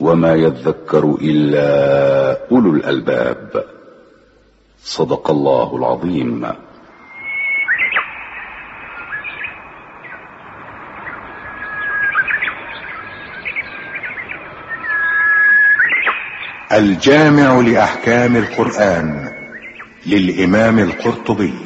وما يذكر إلا أولو الألباب. صدق الله العظيم. الجامع لأحكام القرآن للإمام القرطبي.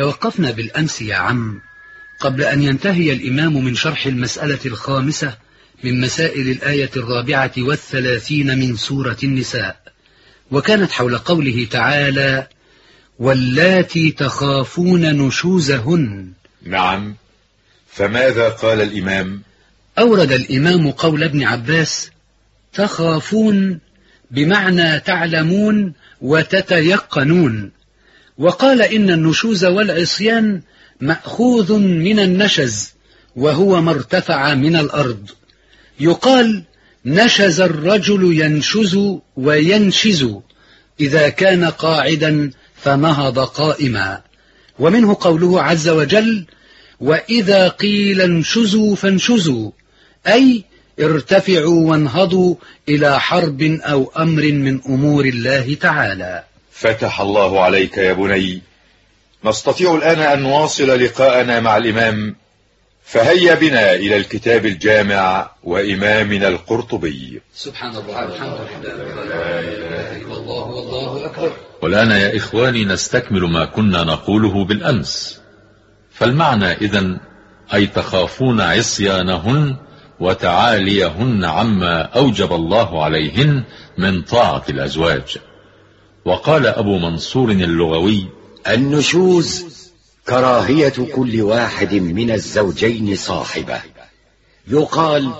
توقفنا بالأمس يا عم قبل أن ينتهي الإمام من شرح المسألة الخامسة من مسائل الآية الرابعة والثلاثين من سورة النساء وكانت حول قوله تعالى واللاتي تخافون نشوزهن نعم. فماذا قال الإمام؟ أورد الإمام قول ابن عباس تخافون بمعنى تعلمون وتتيقنون وقال إن النشوز والعصيان مأخوذ من النشز وهو ما ارتفع من الأرض. يقال نشز الرجل ينشز وينشز إذا كان قاعدا فنهض قائما. ومنه قوله عز وجل وإذا قيل انشزوا فانشزوا أي ارتفعوا وانهضوا إلى حرب أو أمر من أمور الله تعالى. فتح الله عليك يا بني. نستطيع الآن أن نواصل لقاءنا مع الإمام. فهيا بنا إلى الكتاب الجامع وإمامنا القرطبي. سبحان الله. الحمد لله. لا إله إلا الله. والله أكبر. والآن يا إخواني نستكمل ما كنا نقوله بالأمس. فالمعنى إذن أي تخافون عصيانهن وتعاليهن عما أوجب الله عليهن من طاعة الأزواج. وقال أبو منصور اللغوي النشوز كراهية كل واحد من الزوجين صاحبه. يقال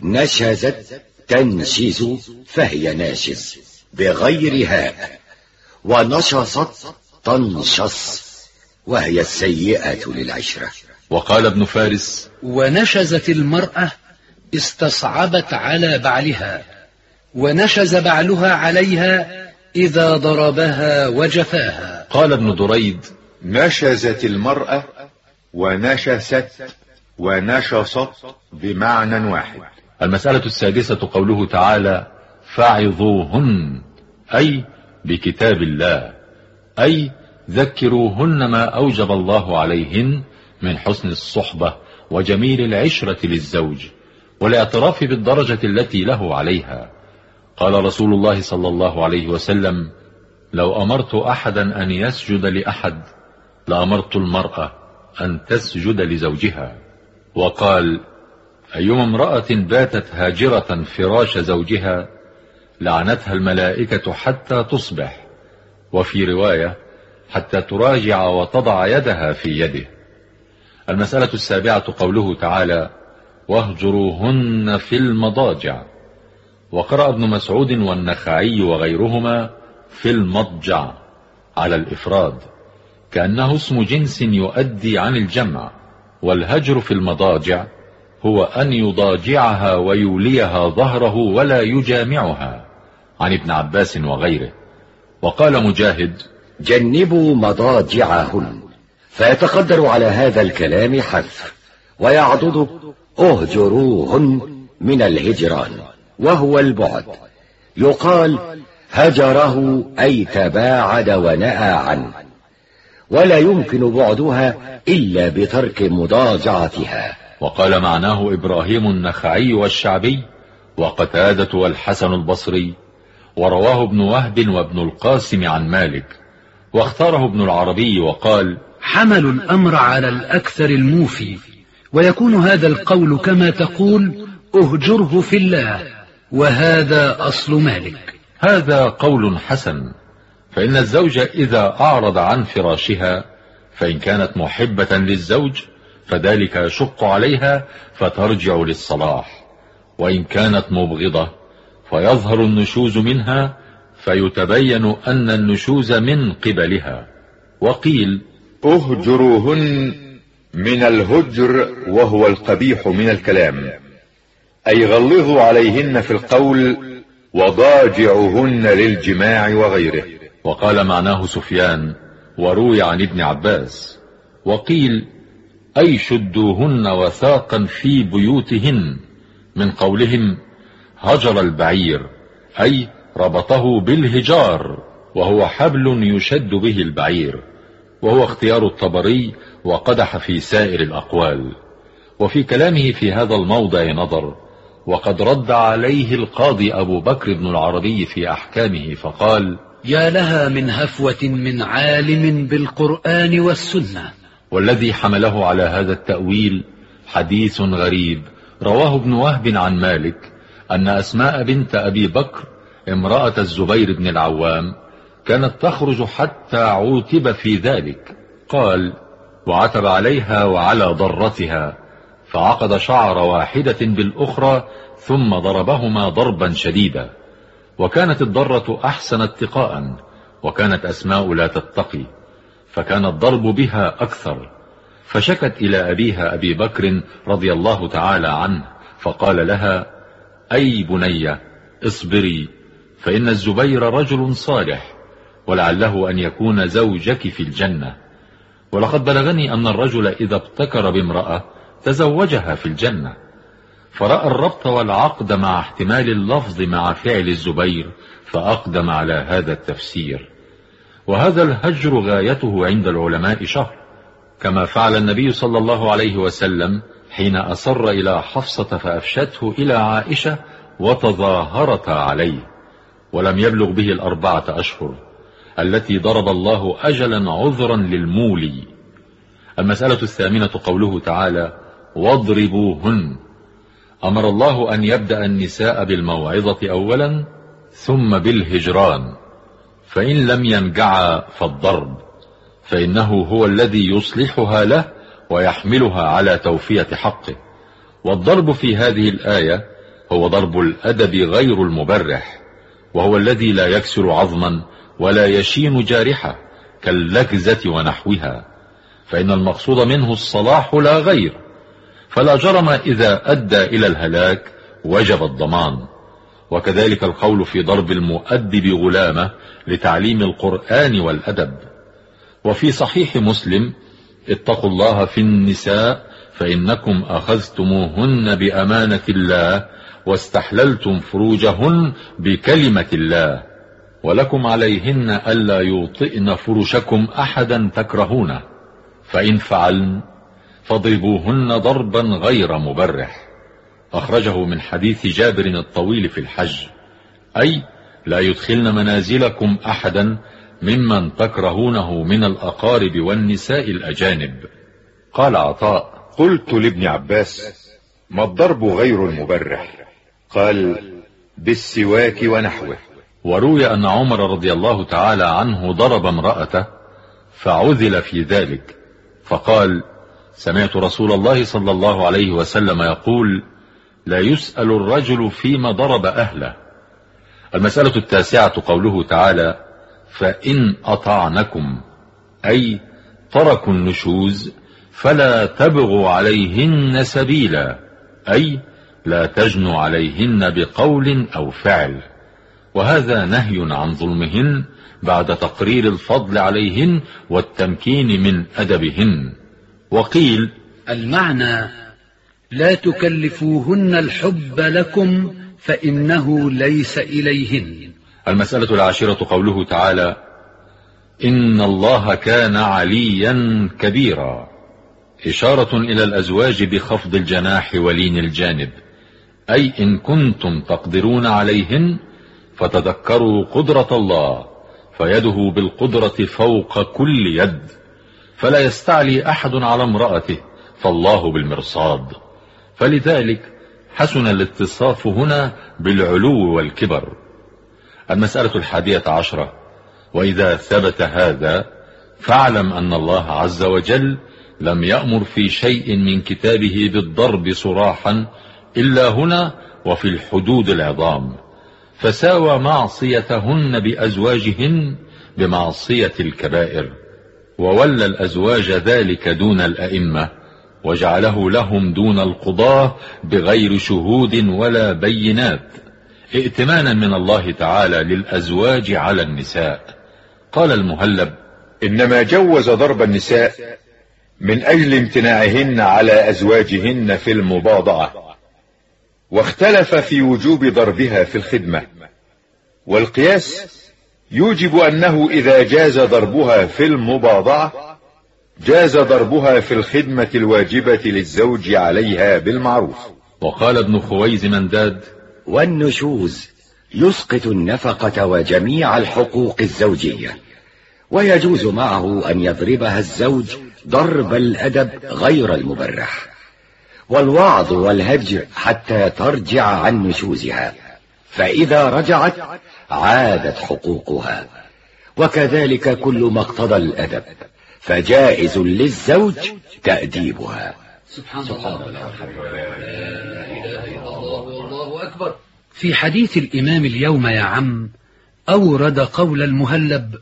نشزت تنشز فهي ناشز بغير هاء ونشصت تنشص وهي السيئة للعشرة. وقال ابن فارس ونشزت المرأة استصعبت على بعلها ونشز بعلها عليها إذا ضربها وجفاها. قال ابن دريد نشزت المرأة ونشست ونشصت بمعنى واحد. المسألة السادسة قوله تعالى فعظوهن أي بكتاب الله أي ذكروهن ما أوجب الله عليهن من حسن الصحبة وجميل العشرة للزوج والإعتراف بالدرجة التي له عليها قال رسول الله صلى الله عليه وسلم لو أمرت أحدا أن يسجد لأحد لأمرت المرأة أن تسجد لزوجها. وقال أيما امرأة باتت هاجرة فراش زوجها لعنتها الملائكة حتى تصبح وفي رواية حتى تراجع وتضع يدها في يده. المسألة السابعة قوله تعالى واهجروهن في المضاجع. وقرأ ابن مسعود والنخعي وغيرهما في المضجع على الإفراد كأنه اسم جنس يؤدي عن الجمع والهجر في المضاجع هو أن يضاجعها ويوليها ظهره ولا يجامعها عن ابن عباس وغيره. وقال مجاهد جنبوا مضاجعهن فيتقدر على هذا الكلام حذف ويعضد اهجروهن من الهجران. وهو البعد. يقال هجره أي تباعد ونأى عنه. ولا يمكن بعدها إلا بترك مضاجعتها. وقال معناه إبراهيم النخعي والشعبي وقتادة والحسن البصري ورواه ابن وهب وابن القاسم عن مالك واختاره ابن العربي وقال حملوا الأمر على الأكثر الموفي ويكون هذا القول كما تقول اهجره في الله. وهذا أصل مالك. هذا قول حسن فإن الزوج إذا أعرض عن فراشها فإن كانت محبة للزوج فذلك يشق عليها فترجع للصلاح. وإن كانت مبغضة فيظهر النشوز منها فيتبين أن النشوز من قبلها. وقيل اهجروهن من الهجر وهو القبيح من الكلام. أي غلظوا عليهن في القول وضاجعهن للجماع وغيره. وقال معناه سفيان وروي عن ابن عباس وقيل أي شدوهن وثاقا في بيوتهن من قولهم هجر البعير أي ربطه بالهجار وهو حبل يشد به البعير وهو اختيار الطبري وقدح في سائر الأقوال. وفي كلامه في هذا الموضع نظر وقد رد عليه القاضي أبو بكر بن العربي في أحكامه فقال يا لها من هفوة من عالم بالقرآن والسنة. والذي حمله على هذا التأويل حديث غريب. رواه ابن وهب عن مالك أن أسماء بنت أبي بكر امرأة الزبير بن العوام كانت تخرج حتى عوتب في ذلك. قال وعتب عليها وعلى ضرتها. فعقد شعر واحدة بالأخرى ثم ضربهما ضربا شديدا. وكانت الضرة أحسن اتقاء وكانت أسماء لا تتقي فكان الضرب بها أكثر. فشكت إلى أبيها أبي بكر رضي الله تعالى عنه فقال لها أي بنية اصبري فإن الزبير رجل صالح ولعله أن يكون زوجك في الجنة. ولقد بلغني أن الرجل إذا ابتكر بامرأة تزوجها في الجنة. فرأى الربط والعقد مع احتمال اللفظ مع فعل الزبير فأقدم على هذا التفسير. وهذا الهجر غايته عند العلماء شهر. كما فعل النبي صلى الله عليه وسلم حين أصر إلى حفصة فأفشته إلى عائشة وتظاهرتا عليه ولم يبلغ به الأربعة أشهر التي ضرب الله أجلا عذرا للمولي. المسألة الثامنة قوله تعالى واضربوهن. أمر الله أن يبدأ النساء بالموعظة أولا ثم بالهجران. فإن لم ينجعا فالضرب. فإنه هو الذي يصلحها له ويحملها على توفية حقه. والضرب في هذه الآية هو ضرب الأدب غير المبرح وهو الذي لا يكسر عظما ولا يشين جارحة كاللكزة ونحوها. فإن المقصود منه الصلاح لا غير. فلا جرم إذا أدى إلى الهلاك وجب الضمان. وكذلك القول في ضرب المؤدب غلامة لتعليم القرآن والأدب. وفي صحيح مسلم اتقوا الله في النساء فإنكم أخذتموهن بأمانة الله واستحللتم فروجهن بكلمة الله. ولكم عليهن ألا يوطئن فرشكم أحدا تكرهونه. فإن فعلن فاضربوهن ضربا غير مبرح. أخرجه من حديث جابر الطويل في الحج. أي لا يدخلن منازلكم أحدا ممن تكرهونه من الأقارب والنساء الأجانب. قال عطاء قلت لابن عباس ما الضرب غير المبرح؟ قال بالسواك ونحوه. وروي أن عمر رضي الله تعالى عنه ضرب امرأته فعذل في ذلك فقال سمعت رسول الله صلى الله عليه وسلم يقول لا يسأل الرجل فيما ضرب أهله. المسألة التاسعة قوله تعالى فإن أطعنكم أي تركوا النشوز فلا تبغوا عليهن سبيلا أي لا تجنوا عليهن بقول أو فعل. وهذا نهي عن ظلمهن بعد تقرير الفضل عليهن والتمكين من أدبهن. وقيل المعنى لا تكلفوهن الحب لكم فإنه ليس إليهن. المسألة العاشرة قوله تعالى إن الله كان عليا كبيرا. إشارة إلى الأزواج بخفض الجناح ولين الجانب. أي إن كنتم تقدرون عليهن فتذكروا قدرة الله فيده بالقدرة فوق كل يد. فلا يستعلي أحد على امرأته فالله بالمرصاد. فلذلك حسن الاتصاف هنا بالعلو والكبر. المسألة الحادية عشرة وإذا ثبت هذا فاعلم أن الله عز وجل لم يأمر في شيء من كتابه بالضرب صراحا إلا هنا وفي الحدود العظام. فساوى معصيتهن بأزواجهن بمعصية الكبائر. وولى الأزواج ذلك دون الأئمة وجعله لهم دون القضاة بغير شهود ولا بينات. ائتمانا من الله تعالى للأزواج على النساء. قال المهلب إنما جوز ضرب النساء من أجل امتناعهن على أزواجهن في المباضعة واختلف في وجوب ضربها في الخدمة. والقياس يوجب أنه إذا جاز ضربها في المباضعة جاز ضربها في الخدمة الواجبة للزوج عليها بالمعروف. وقال ابن خويز منداد والنشوز يسقط النفقة وجميع الحقوق الزوجية ويجوز معه أن يضربها الزوج ضرب الأدب غير المبرح. والوعظ والهجر حتى ترجع عن نشوزها. فإذا رجعت عادت حقوقها. وكذلك كل ما اقتضى الأدب فجائز للزوج تأديبها. سبحان الله. إلا الله. والله أكبر. في حديث الإمام اليوم يا عم أورد قول المهلب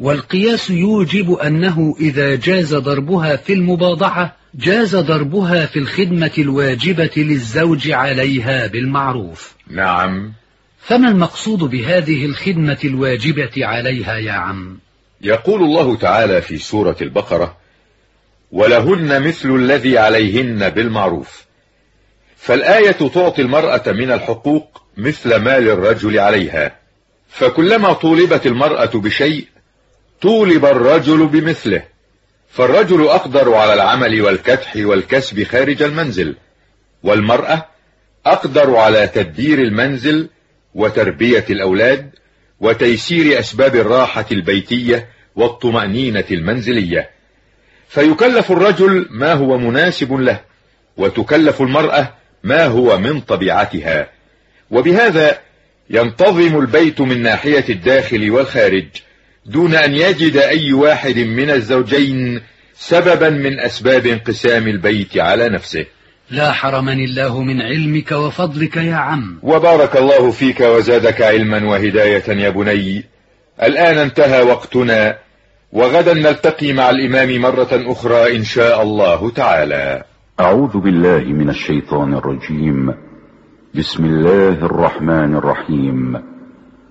والقياس يوجب أنه إذا جاز ضربها في المباضعة جاز ضربها في الخدمة الواجبة للزوج عليها بالمعروف. نعم. فما المقصود بهذه الخدمة الواجبة عليها يا عم؟ يقول الله تعالى في سورة البقرة ولهن مثل الذي عليهن بالمعروف فالآية تعطي المرأة من الحقوق مثل ما للرجل عليها. فكلما طولبت المرأة بشيء طولب الرجل بمثله فالرجل أقدر على العمل والكدح والكسب خارج المنزل والمرأة أقدر على تدبير المنزل وتربية الأولاد وتيسير أسباب الراحة البيتية والطمأنينة المنزلية. فيكلف الرجل ما هو مناسب له وتكلف المرأة ما هو من طبيعتها. وبهذا ينتظم البيت من ناحية الداخل والخارج. دون أن يجد أي واحد من الزوجين سببا من أسباب انقسام البيت على نفسه. لا حرمني الله من علمك وفضلك يا عم. وبارك الله فيك وزادك علما وهداية يا بني. الآن انتهى وقتنا وغدا نلتقي مع الإمام مرة أخرى إن شاء الله تعالى. أعوذ بالله من الشيطان الرجيم. بسم الله الرحمن الرحيم.